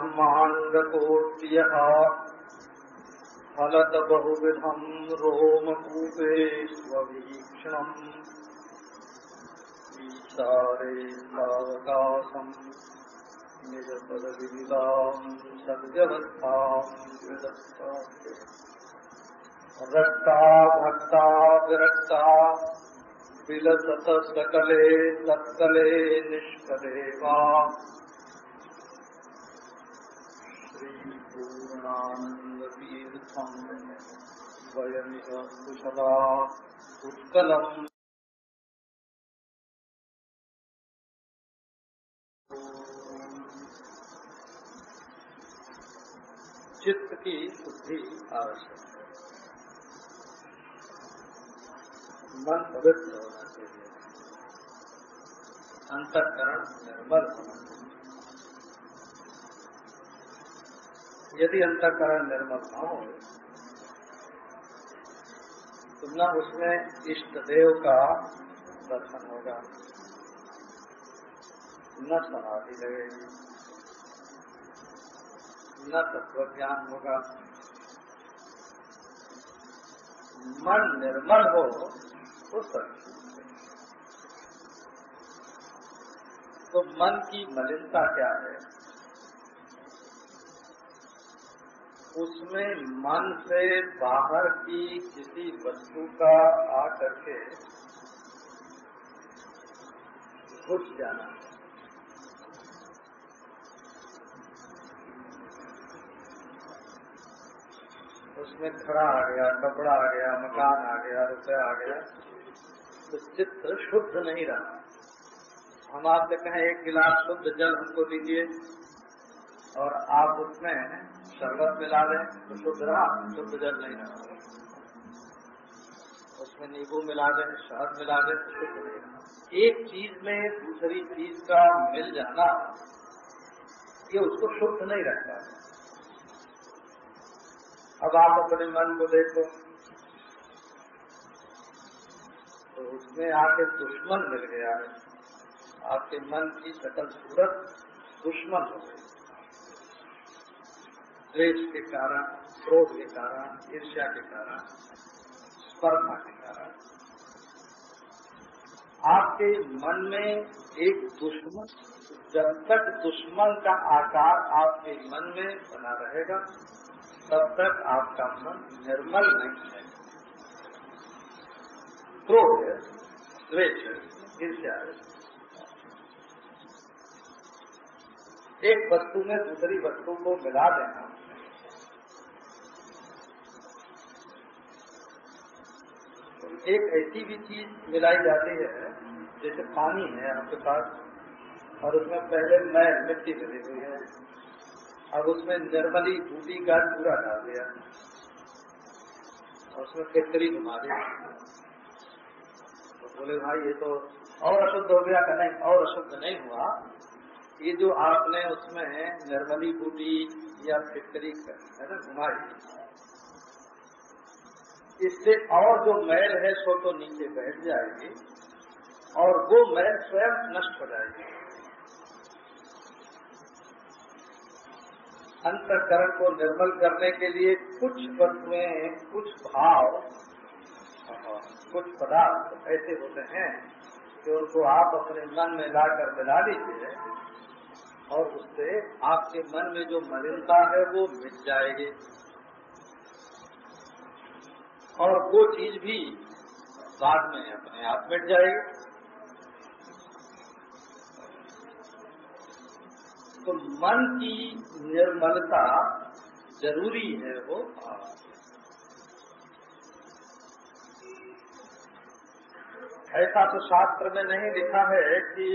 ब्रह्माण्डकोट्यः फलत बहुविधम् रोमकूपे स्ववीक्षणम् ईशारे सावकाशम् निजपदविविधाम् सद्व्यवस्थाम् विदत्ताते रक्ता, भक्ता, विरक्ता, विलसत सकले सत्कले निष्कले वा चित्त की शुद्धि आवश्यक है। मन पवित्र होना चाहिए। अंतकरण निर्मल होना यदि अंतकरण निर्मल न हो तो न उसमें इष्ट देव का दर्शन होगा। न समाधि लगेगी न तत्व ज्ञान होगा। मन निर्मल हो सब तो मन की मलिनता क्या है? उसमें मन से बाहर की किसी वस्तु का आकर के घुस जाना। उसमें खड़ा आ गया, कपड़ा आ गया, मकान आ गया, रुपया आ गया तो चित्त शुद्ध नहीं रहा। हम आपसे कहें, एक गिलास शुद्ध जल हमको दीजिए और आप उसमें शरबत मिला दें तो शुद्ध रहा, शुद्ध जल नहीं रहा। उसमें नींबू मिला दें, शहद मिला दें तो शुद्ध नहीं रहा। एक चीज़ में दूसरी चीज़ का मिल जाना, ये उसको शुद्ध नहीं रखता। अब आप अपने मन को देखो तो उसमें आके दुश्मन मिल गया है। आपके मन की सकल सूरत दुश्मन हो गई। द्वेष के कारण, क्रोध के कारण, ईर्ष्या के कारण, स्पर्धा के कारण। आपके मन में एक दुश्मन, जब तक दुश्मन का आकार आपके मन में बना रहेगा, तब तक आपका मन निर्मल नहीं है। क्रोध है, द्वेष है, ईर्ष्या है। एक वस्तु में दूसरी वस्तु को मिला देना एक ऐसी भी चीज़ मिलाई जाती है, जैसे पानी है आपके पास, और उसमें पहले मैल मिट्टी मिली हुई है, अब उसमें निर्मली बूटी का पूरा डाल दिया, और उसमें फिटकरी घुमा दी। तो बोले भाई ये तो और अशुद्ध हो गया का नहीं, और अशुद्ध नहीं हुआ। ये जो आपने उसमें निर्मली बूटी या फिटकरी है ना, घुमाई इससे और जो मैल है सो तो नीचे बैठ जाएगी और वो मैल स्वयं नष्ट हो जाएगी। अंतकरण को निर्मल करने के लिए कुछ वस्तुएँ, कुछ भाव कुछ पदार्थ ऐसे होते हैं कि उनको आप अपने मन में लाकर मिला लीजिए और उससे आपके मन में जो मलिनता है वो मिट जाएगी। और वो चीज़ भी बाद में अपने आप मिट जाएगी। तो मन की निर्मलता ज़रूरी है वो ऐसा तो शास्त्र में नहीं लिखा है कि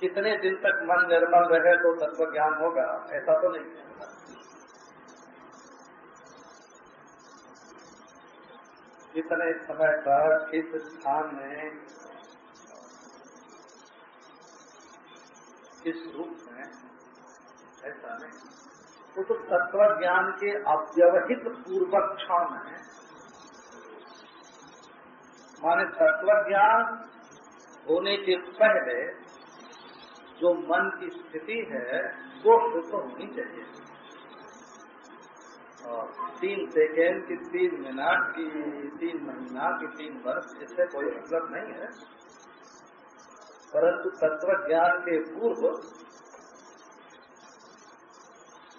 कितने दिन तक मन निर्मल रहे तो तत्व ज्ञान होगा, ऐसा तो नहीं है। कितने समय तक इस स्थान में किस रूप में, ऐसा नहीं। वो तो तत्व ज्ञान के अव्यवहित पूर्वक क्षण है। माने तत्व ज्ञान होने के पहले जो मन की स्थिति है, वो शुद्ध होनी चाहिए। तीन सेकेंड की तीन मिनट की तीन महीना की तीन वर्ष, इससे कोई मतलब नहीं है। परंतु तत्व ज्ञान के पूर्व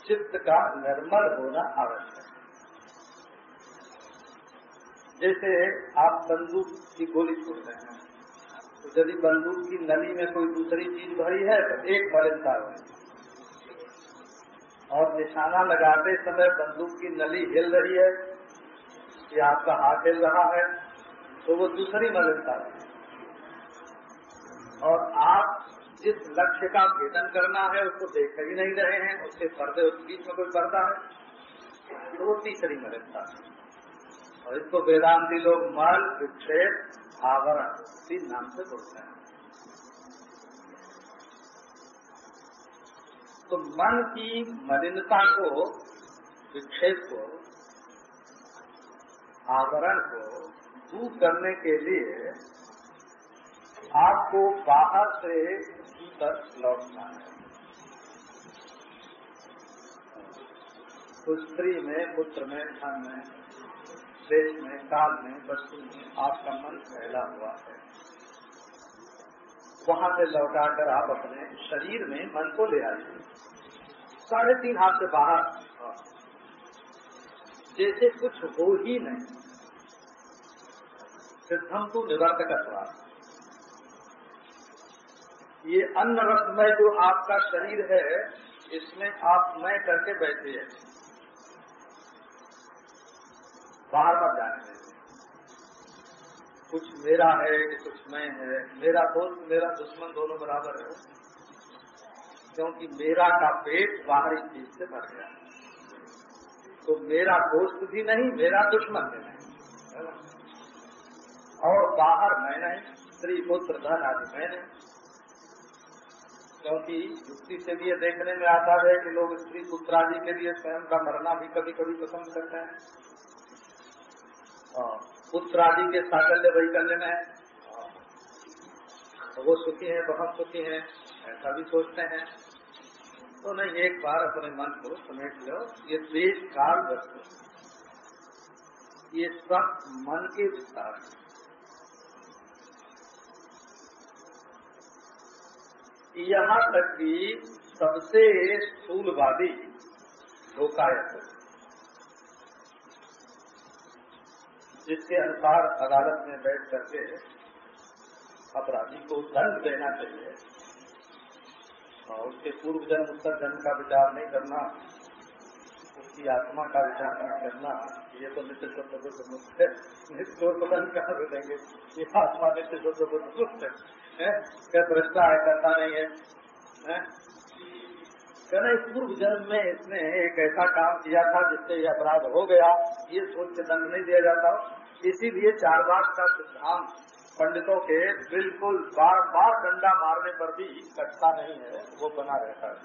चित्त का निर्मल होना आवश्यक है। जैसे आप बंदूक की गोली छोड़ रहे हैं तो यदि बंदूक की नली में कोई दूसरी चीज़ भरी है तो एक मलिनता होगी और निशाना लगाते समय बंदूक की नली हिल रही है, कि आपका हाथ हिल रहा है तो वो दूसरी मलिनता है। और आप जिस लक्ष्य का भेदन करना है, उसको देख ही नहीं रहे हैं, उसके पर्दे उस बीच में कोई पर्दा है तो वो तीसरी मलिनता है। और इसको वेदांति लोग मल, विक्षेप आवरण तीन नाम से बोलते हैं। तो मन की मलिनता को विक्षेप को, आवरण को दूर करने के लिए आपको बाहर से भीतर लौटना है। तो स्त्री में, पुत्र में, धन में, देश में, काल में, वस्तु में आपका मन फैला हुआ है। वहाँ से लौटाकर आप अपने शरीर में मन को ले आइए। साढ़े तीन हाथ से बाहर। जैसे कुछ हो ही नहीं। सिद्धम तो निवर्तक ये अन्न रसमय जो आपका शरीर है, इसमें आप मैं करके बैठे हैं। बाहर मत जाने कुछ मेरा है कि कुछ मैं है। मेरा दोस्त, मेरा दुश्मन दोनों बराबर है। क्योंकि मेरा का पेट बाहरी चीज़ से भर गया। तो मेरा दोस्त भी नहीं, मेरा दुश्मन भी नहीं। और बाहर मैं नहीं, स्त्री, पुत्र, धन आदि मैं नहीं। क्योंकि युक्ति से भी ये देखने में आता है कि लोग स्त्री, पुत्र आदि के लिए स्वयं का मरना भी कभी कभी पसंद करते हैं। पुत्र आदि के साकल्य वैकल्य में तो वो सुखी हैं, बहुत सुखी हैं, ऐसा भी सोचते हैं। तो नहीं एक बार अपने मन को समेट लो, ये देश काल वस्तु ये सब मन के विस्तार है। यहाँ तक कि सबसे स्थूलवादी लोकायत जिसके अनुसार अदालत में बैठ करके अपराधी को दंड देना चाहिए। और उसके पूर्व जन्म उत्तर जन्म का विचार नहीं करना उसकी आत्मा का विचार नहीं करना ये तो नित्य शुद्ध बुद्ध मुक्त है। नित्य बदन कहाँ देंगे। ये आत्मा नित्य शुद्ध बुद्ध मुक्त है। क्या भ्रष्टा है करता नहीं है, कहना इस पूर्व जन्म में इसने एक ऐसा काम किया था जिससे ये अपराध हो गया। ये सोच के दंड नहीं दिया जाता। इसीलिए चार बार का सिद्धांत पंडितों के बिल्कुल बार बार डंडा मारने पर भी कटता नहीं है, वो बना रहता है।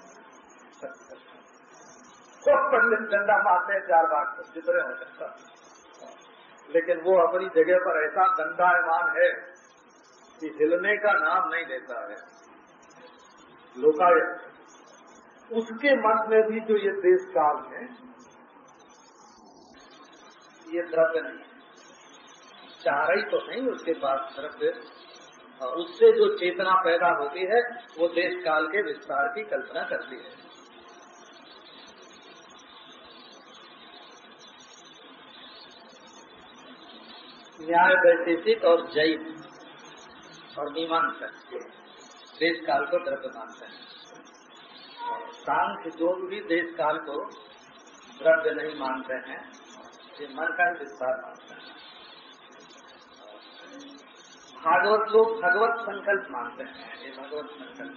तो पंडित डंडा मारते हैं, चार बार जितने हो सकता लेकिन वो अपनी जगह पर ऐसा दंडायमान है कि हिलने का नाम नहीं लेता है। लोकायत। उसके मत में भी जो ये देश काल है, ये द्रव्य नहीं चाह रही तो नहीं, उसके पास द्रव्य उससे जो चेतना पैदा होती है, वो देश काल के विस्तार की कल्पना करती है। न्याय वैशेषिक और जैन और मीमांसक देश काल को द्रव्य मानते हैं सांख्य जो भी देश काल को द्रव्य नहीं मानते हैं, ये मन का विस्तार मानते हैं। भागवत लोग भगवत संकल्प मानते हैं, ये भगवत संकल्प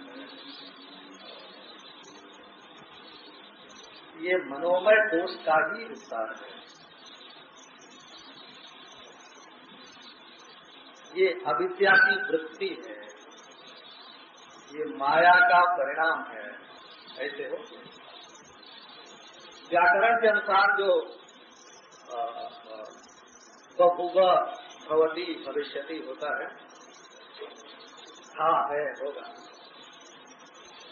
ये मनोमय दोष का ही विस्तार है। ये अविद्या की वृत्ति है। ये माया का परिणाम है, ऐसे हो व्याकरण के अनुसार जो बहुग भवती भविष्यति होता है। हाँ है, होगा।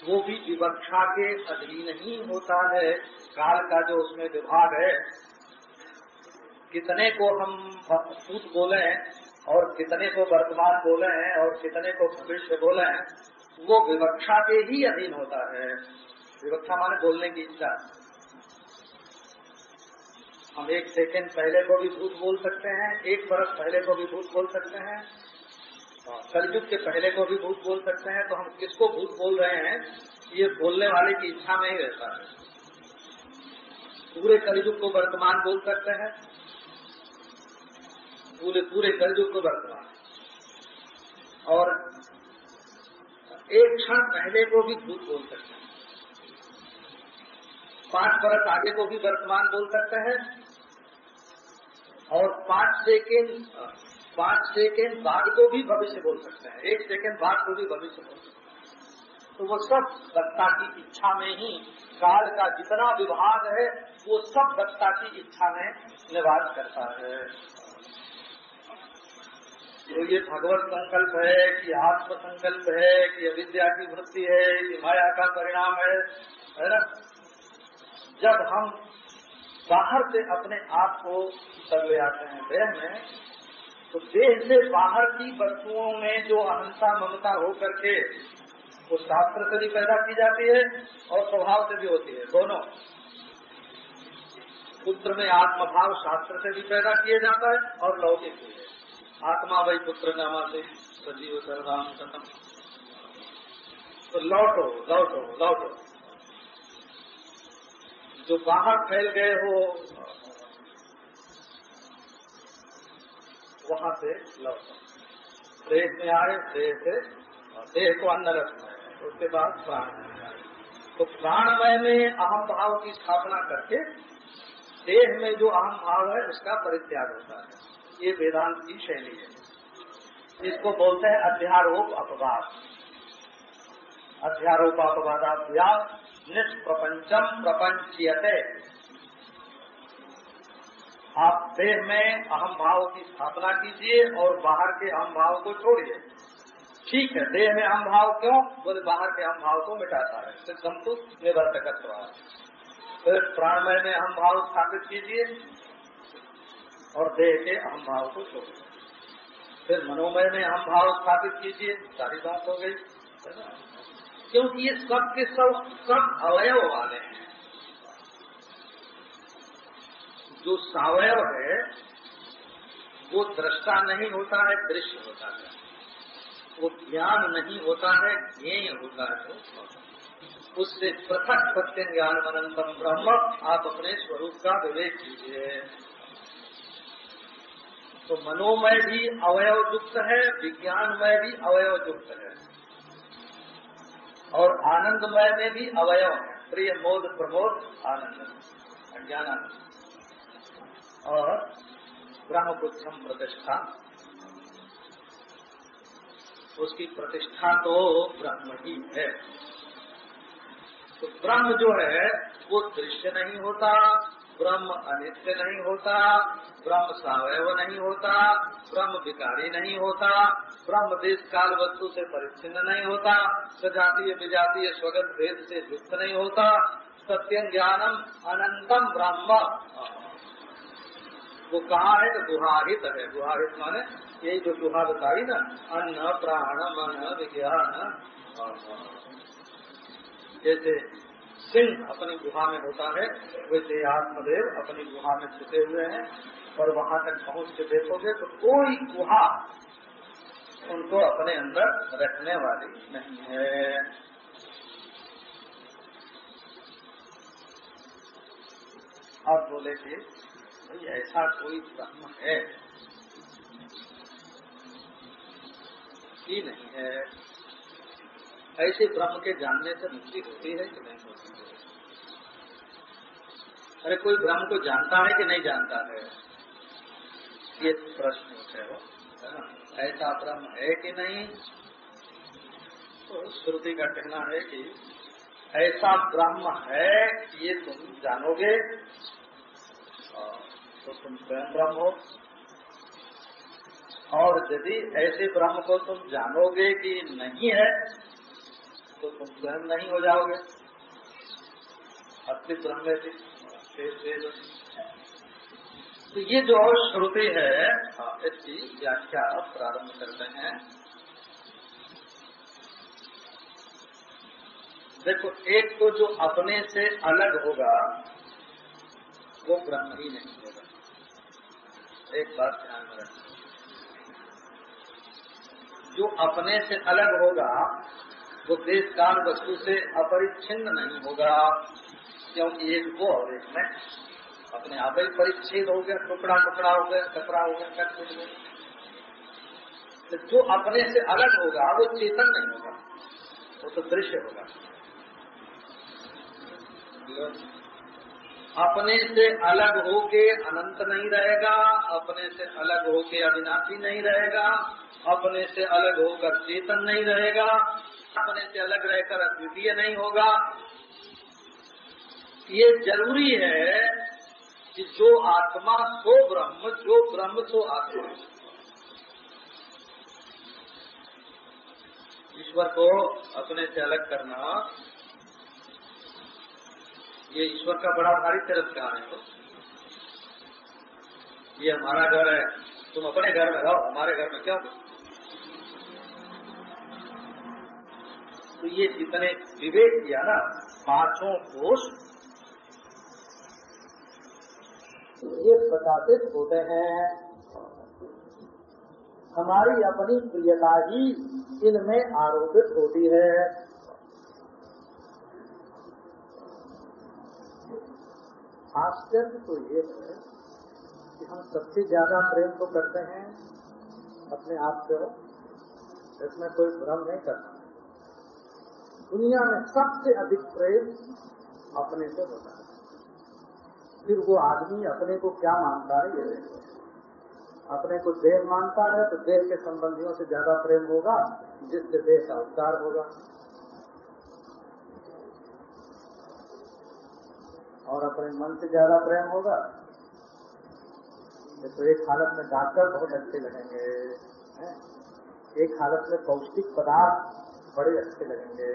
वो भी विवक्षा के अधीन ही होता है। काल का जो उसमें विभाग है, कितने को हम भूत बोले और कितने को वर्तमान बोले हैं और कितने को भविष्य बोले हैं, वो विवक्षा के ही अधीन होता है। विवक्षा माने बोलने की इच्छा। हम एक सेकंड पहले को भी भूत बोल सकते हैं, एक बरस पहले को भी भूत बोल सकते हैं। कलयुग के पहले को भी भूत बोल सकते हैं तो हम किसको भूत बोल रहे हैं, ये बोलने वाले की इच्छा में ही रहता। है पूरे कलयुग को वर्तमान बोल सकते हैं। पूरे पूरे कलयुग को वर्तमान। और एक क्षण पहले को भी भूत बोल सकते हैं। पाँच बरस आगे को भी वर्तमान बोल सकते हैं। और पाँच सेकेंड पाँच सेकेंड बाद को भी भविष्य बोल सकते हैं। एक सेकेंड बाद को भी भविष्य बोल सकते हैं। तो वो सब दत्ता की इच्छा में ही काल का जितना विभाग है, वो सब दत्ता की इच्छा में निवास करता है। तो ये भगवत संकल्प है कि आत्म संकल्प है, कि अविद्या की वृत्ति है, कि माया का परिणाम है है ना? जब हम बाहर से अपने आप को कर ले आते हैं देह में तो देह से बाहर की वस्तुओं में जो अहंता ममता हो करके, वो शास्त्र से भी पैदा की जाती है और स्वभाव से भी होती है, दोनों। पुत्र में आत्मभाव शास्त्र से भी पैदा किया जाता है और लौकिक भी है। आत्मा वही पुत्र नामा से सजीव सर्वाम सतम। तो लौटो लौटो लौटो। जो बाहर फैल गए हो वहाँ से लौटो देह में आए, देह से, देह को अन्न रखना है उसके बाद प्राण तो प्राणमय में अहम भाव की स्थापना करके देह में जो अहम भाव है, उसका परित्याग होता है। ये वेदांत की शैली है। इसको बोलते हैं अध्यारोप अपवाद। अध्यारोप अपवादाभ्यास निष्प्रपंचम प्रपंचीयते। आप देह में अहम भाव की स्थापना कीजिए और बाहर के अहम भाव को छोड़िए। ठीक है, देह में अहम भाव क्यों? बोले, बाहर के अहम भाव को मिटाता है। सिद्धम तो निवर्तक फिर प्राणमय में अहम भाव स्थापित कीजिए और देह के अहम भाव को छोड़िए। फिर मनोमय में अहम भाव स्थापित कीजिए। सारी बात हो गई, है ना? क्योंकि ये सब के सब सब अवयव वाले हैं। जो सावयव है, वो दृष्टा नहीं होता है, दृश्य होता है। वो ज्ञान नहीं होता है, ज्ञेय होता है। उससे पृथक सत्य ज्ञान अनंतम ब्रह्म, आप अपने स्वरूप का विवेक कीजिए। तो मनोमय भी अवयव युक्त है, विज्ञानमय भी अवयव युक्त है। और आनंदमय में भी अवयव है। प्रिय मोद प्रमोद, आनंद। अज्ञानानंद। और ब्रह्मपुच्छम प्रतिष्ठा। उसकी प्रतिष्ठा तो ब्रह्म ही है। तो ब्रह्म जो है, वो दृश्य नहीं होता, ब्रह्म अनित्य नहीं होता, ब्रह्म सावयव नहीं होता, ब्रह्म विकारी नहीं होता, ब्रह्म देश काल वस्तु से परिच्छिन्न नहीं होता, सजातीय विजातीय स्वगत भेद से युक्त नहीं होता सत्यम ज्ञानम अनंतम ब्रह्म। वो कहाँ है? तो गुहाहित है। गुहाहित माने यही जो गुहा बताई ना, अन्न, प्राण, मन, विज्ञान जैसे सिंह अपनी गुहा में होता है, वैसे आत्मदेव अपनी गुहा में छुपे हुए हैं, और वहाँ तक पहुँच के देखोगे तो कोई गुहा उनको अपने अंदर रखने वाली नहीं है। अब बोले कि भाई, ऐसा कोई ब्रह्म है। ही नहीं है। ऐसे ब्रह्म के जानने से मुक्ति होती है कि नहीं होती है? अरे, कोई ब्रह्म को जानता है कि नहीं जानता है? ये प्रश्न है वो ऐसा ब्रह्म है कि नहीं? तो श्रुति का कहना है कि ऐसा ब्रह्म है ये तुम जानोगे? तो तुम स्वयं ब्रह्म हो। और यदि ऐसे ब्रह्म को तुम जानोगे कि नहीं है तो तुम स्वयं नहीं हो जाओगे। अस्ति ब्रह्म तो ये जो श्रुति है इसकी व्याख्या प्रारंभ करते हैं। देखो, एक तो जो अपने से अलग होगा, वो ब्रह्म ही नहीं होगा। एक बात ध्यान में रखना। जो अपने से अलग होगा, वो देश काल वस्तु से अपरिच्छिन्न नहीं होगा, क्योंकि एक वो और एक में अपने आप ही परिच्छेद हो गया, टुकड़ा टुकड़ा हो गया कपड़ा हो गया, कट टूट गया। तो जो अपने से अलग होगा, वो चेतन नहीं होगा, वो तो दृश्य होगा। अपने से अलग होके अनंत नहीं रहेगा, अपने से अलग होके अविनाशी नहीं रहेगा, अपने से अलग होकर चेतन नहीं रहेगा, अपने से अलग रहकर अद्वितीय नहीं होगा। ये ज़रूरी है कि जो आत्मा सो ब्रह्म, जो ब्रह्म सो आत्मा। ईश्वर को अपने से अलग करना ये ईश्वर का बड़ा भारी तिरस्कार है तो ये हमारा घर है। तुम अपने घर में रहो, हमारे घर में क्या तो ये जितने विवेक किया ना, पाँचों कोष ये प्रकाशित होते हैं, हमारी अपनी प्रियता ही इनमें आरोपित होती है। आश्चर्य तो ये है कि हम सबसे ज़्यादा प्रेम तो करते हैं अपने आप से इसमें कोई भ्रम नहीं करना। दुनिया में सबसे अधिक प्रेम अपने से होता है। फिर वो आदमी अपने को क्या मानता है, ये अपने को देह मानता है तो देह के संबंधियों से ज़्यादा प्रेम होगा, जिससे देह का उपचार होगा। और अपने मन से ज़्यादा प्रेम होगा? तो एक हालत में डॉक्टर बहुत अच्छे लगेंगे एक हालत में पौष्टिक पदार्थ बड़े अच्छे लगेंगे।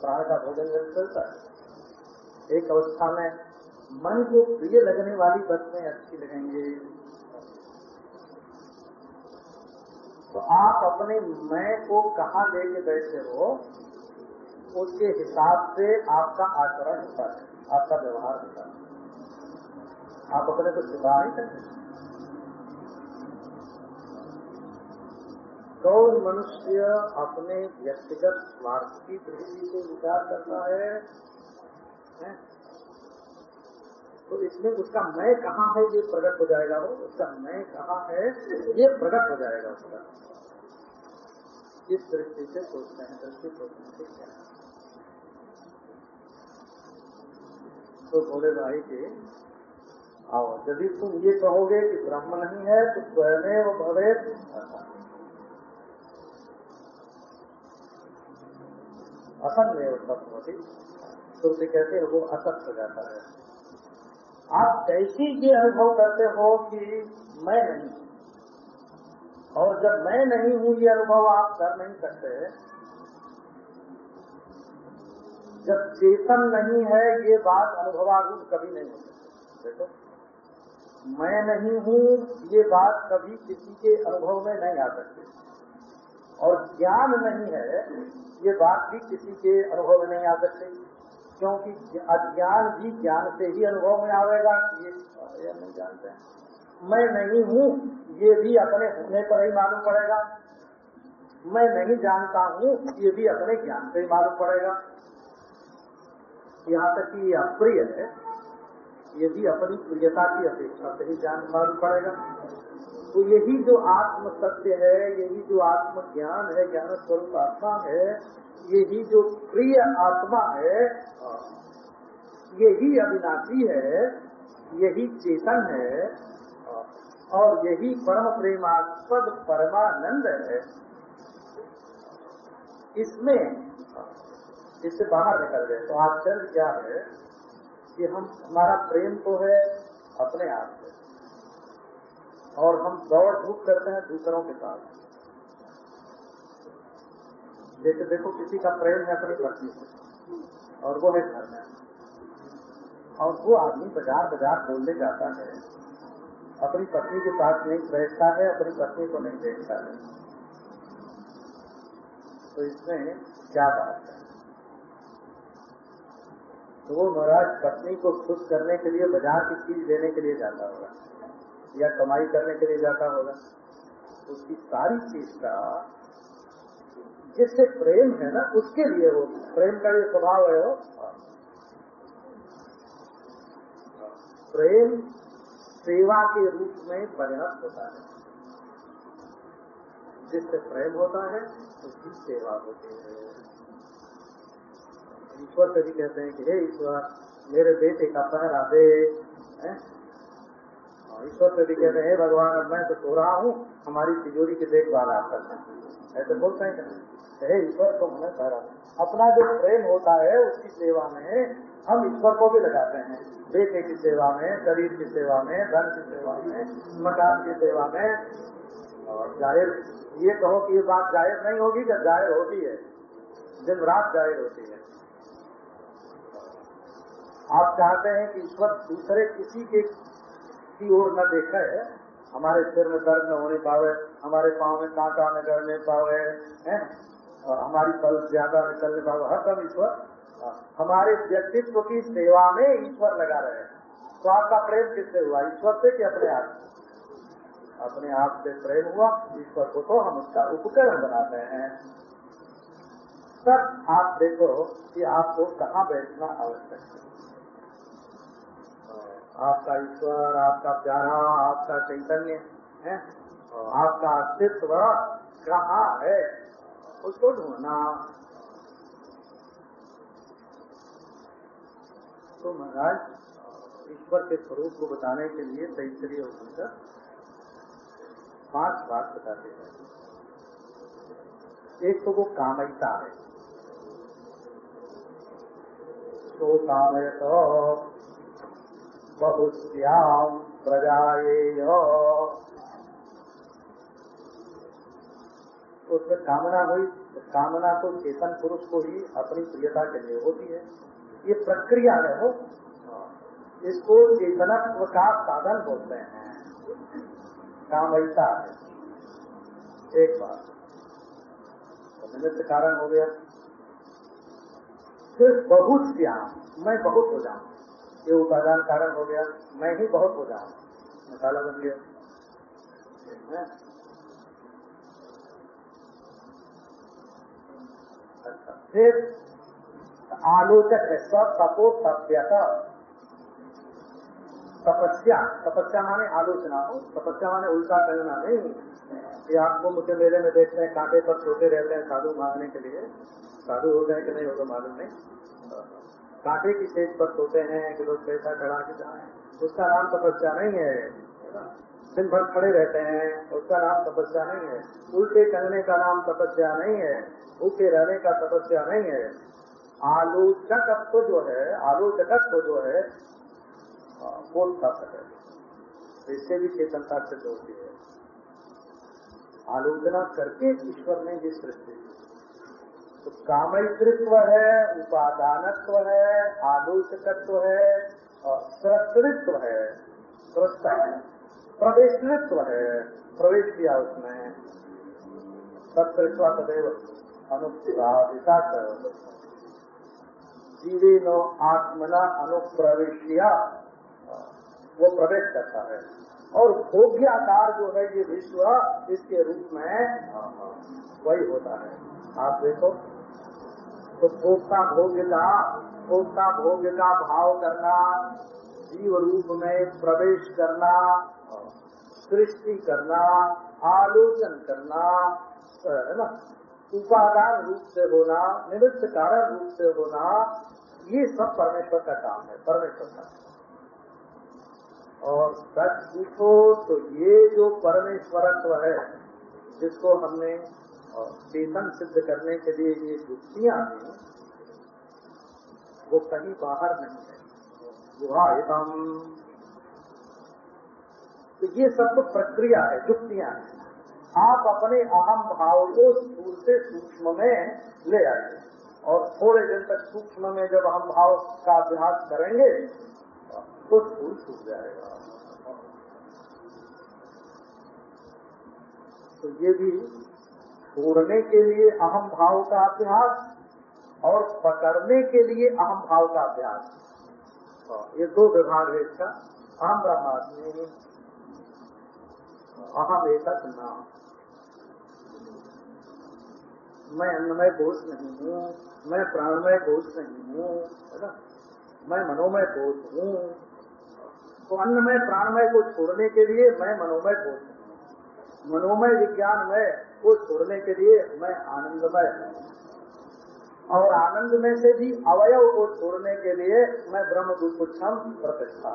प्राण का भोजन जब चलता है, एक अवस्था में मन को प्रिय लगने वाली वस्तुएँ अच्छी लगेंगे। तो आप अपने मैं को कहा लेके बैठे हो, उसके हिसाब से आपका आचरण होता है। आपका व्यवहार होता है। आप अपने को छिपा नहीं सकते। कौन मनुष्य अपने व्यक्तिगत स्वार्थ की दृष्टि से विचार करता है, है? तो इसमें उसका मैं कहाँ है ये प्रकट हो जाएगा वो? उसका मैं कहाँ है ये प्रकट हो जाएगा उसका। इस दृष्टि से सोचते हैं दृष्टि सोचने से क्या? तो बोले भाई के आओ, यदि तुम ये कहोगे कि ब्रह्म नहीं है तो स्वयं भवे असत में होती श्रुति कहते हैं, वो असत हो जाता है। आप कैसी ये अनुभव करते हो कि मैं नहीं। और जब मैं नहीं हूँ, ये अनुभव आप कर नहीं सकते। जब चेतन नहीं है, ये बात अनुभवारूप कभी नहीं हो सकती देखो, मैं नहीं हूँ, ये बात कभी किसी के अनुभव में नहीं आ सकती। और ज्ञान नहीं है, ये बात भी किसी के अनुभव में नहीं आ सकती। क्योंकि अज्ञान भी ज्ञान से ही अनुभव में आवेगा। ये ये नहीं जानते हैं। मैं नहीं हूँ, ये भी अपने होने पर ही मालूम पड़ेगा। मैं नहीं जानता हूँ, ये भी अपने ज्ञान से ही मालूम पड़ेगा। यहाँ तक कि ये अप्रिय है, ये भी अपनी प्रियता की अपेक्षा से ही जान मालूम पड़ेगा। तो यही जो आत्म सत्य है, यही जो आत्म ज्ञान है, ज्ञान स्वरूप आत्मा है, यही जो प्रिय आत्मा है, यही अविनाशी है, यही चेतन है, और यही परम प्रेमास्पद, परमानंद है। इसमें इससे बाहर निकल गए। तो आश्चर्य क्या है कि हम, हमारा प्रेम तो है अपने आप से और हम दौड़ धूप करते हैं दूसरों के साथ। जैसे देखो, किसी का प्रेम है अपनी पत्नी से और वो है घर में। और वो आदमी बाज़ार बाज़ार बोलने जाता है। अपनी पत्नी के साथ नहीं बैठता है, अपनी पत्नी को नहीं देखता है। तो इसमें क्या बात है? तो वो महाराज पत्नी को खुश करने के लिए, बाज़ार की चीज़ लेने के लिए जाता होगा, या कमाई करने के लिए जाता होगा। उसकी सारी चीज़ का, जिससे प्रेम है ना, उसके लिए वो, प्रेम का जो स्वभाव है वो। प्रेम सेवा के रूप में परिणत होता है। जिससे प्रेम होता है, उसकी सेवा होती है। ईश्वर से भी कहते हैं कि हे ईश्वर, मेरे बेटे का पहरा दे ईश्वर से भी कहते हैं भगवान, अब मैं तो सो रहा हूँ, हमारी तिजोरी की देखभाल आप करते हैं। ऐसे बोलते हैं हे ईश्वर को हमें पहरा अपना जो प्रेम होता है, उसकी सेवा में हम ईश्वर को भी लगाते हैं। बेटे की सेवा में, शरीर की सेवा में, धन की सेवा में, मकान की सेवा में। और ज़ाहिर, ये कहो कि ये बात ज़ाहिर नहीं होगी जब ज़ाहिर होती है? दिन रात ज़ाहिर होती है। आप चाहते हैं कि ईश्वर दूसरे किसी के की ओर न देखे, हमारे सिर में दर्द न होने पावे, हमारे पाँव में कांटा न गड़ने पावे, है? और हमारी पल ज़्यादा निकलने पावे। हर दम ईश्वर, हमारे व्यक्तित्व की सेवा में ईश्वर लगा रहे हैं। तो आपका प्रेम किससे हुआ? ईश्वर से कि अपने आप अपने आप से प्रेम हुआ। ईश्वर को तो हम उसका उपकरण बनाते हैं। तब आप देखो कि आपको कहाँ बैठना आवश्यक है। आपका ईश्वर, आपका प्यारा, आपका चैतन्य है आपका अस्तित्व कहाँ है, उसको ढूंढना। तो महाराज, ईश्वर के स्वरूप को बताने के लिए तैतरीय उपनिषद पाँच बात बताते हैं। एक तो वो कामयता है। तो कामय तो बहुश्याम प्रजाएय उसमें कामना हुई, कामना तो चेतन पुरुष को ही अपनी प्रियता के लिए होती है। ये प्रक्रिया है वो। इसको चेतनत्व का साधन बोलते हैं। कामयता है। एक बात। तो निमित्त कारण हो गया। फिर बहुत श्याम मैं बहुत हो जाऊँ। ये उपादान कारण हो गया। मैं ही बहुत हो जाऊँ मसाला बन गया। अच्छा फिर आलोचक है, सब तपो तप्यता तपस्या तपस्या माने आलोचना। हो तपस्या माने उल्टा करना नहीं। कि आपको मुझे मेले में देखते हैं, कांटे पर छोटे रहते हैं साधु मांगने के लिए। साधु हो गए कि नहीं होगा मालूम नहीं। कांटे की सेज पर सोते हैं कि लोग पैसा चढ़ा के जाए। उसका नाम तपस्या नहीं है। दिन भर खड़े रहते हैं, उसका नाम तपस्या नहीं है। उल्टे करने का नाम तपस्या नहीं है, भूखे रहने का तपस्या नहीं है। आलोचकत्व जो है, आलोचकत्व जो है वो तप है इससे भी चेतनता सिद्ध होती है। आलोचना करके ईश्वर ने ये सृष्टि तो कामयित्व है, उपादानत्व है आलोचकत्व है, और सृष्टित्व है सृष्टा है है, प्रवेश किया उसने। सत्कृष्वा सदैव अनुप्रादिशा जीवे नो आत्मना अनुप्रवेशिया। वो प्रवेश करता है। और भोग्याकार जो है ये विश्व इसके रूप में वही होता है। आप देखो। तो भोक्ता भोग्य का भाव करना, जीव रूप में प्रवेश करना, सृष्टि करना, आलोचन करना, है ना? उपादान रूप से होना, निमित्त कारण रूप से होना, ये सब परमेश्वर का काम है, परमेश्वर का और सच पूछो तो ये जो परमेश्वरत्व है, जिसको हमने चेतन सिद्ध करने के लिए ये युक्तियाँ हैं, वो कहीं बाहर नहीं है। गुहायतम। तो ये सब तो प्रक्रिया है युक्तियाँ हैं। आप अपने अहम भाव को स्थूल से सूक्ष्म में ले आइए। और थोड़े दिन तक सूक्ष्म में जब हम भाव का अभ्यास करेंगे तो स्थूल छूट जाएगा। तो ये भी छोड़ने के लिए अहम भाव का अभ्यास और पकड़ने के लिए अहम भाव का अभ्यास। तो ये दो विभाग है इसका। अहम ब्रह्मास्मि अहम एक नाम। मैं अन्नमय कोष नहीं हूँ। मैं प्राणमय कोष नहीं हूँ, है ना? मैं मनोमय कोष हूँ। तो अन्नमय प्राणमय को छोड़ने के लिए मैं मनोमय कोष हूँ। मनोमय विज्ञानमय को छोड़ने के लिए मैं आनंदमय और आनंद में से भी अवयव को छोड़ने के लिए मैं ब्रह्म दुष्पुच्छम प्रतिष्ठा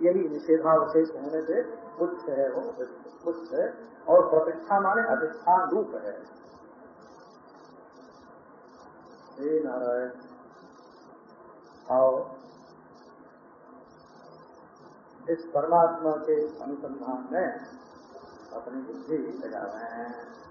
यही निषेधावशेष होने से कुछ है वो कुछ है, और प्रतिष्ठा माने अधिष्ठान रूप है। नारायण इस परमात्मा के अनुसंधान में अपनी बुद्धि लगा रहे हैं।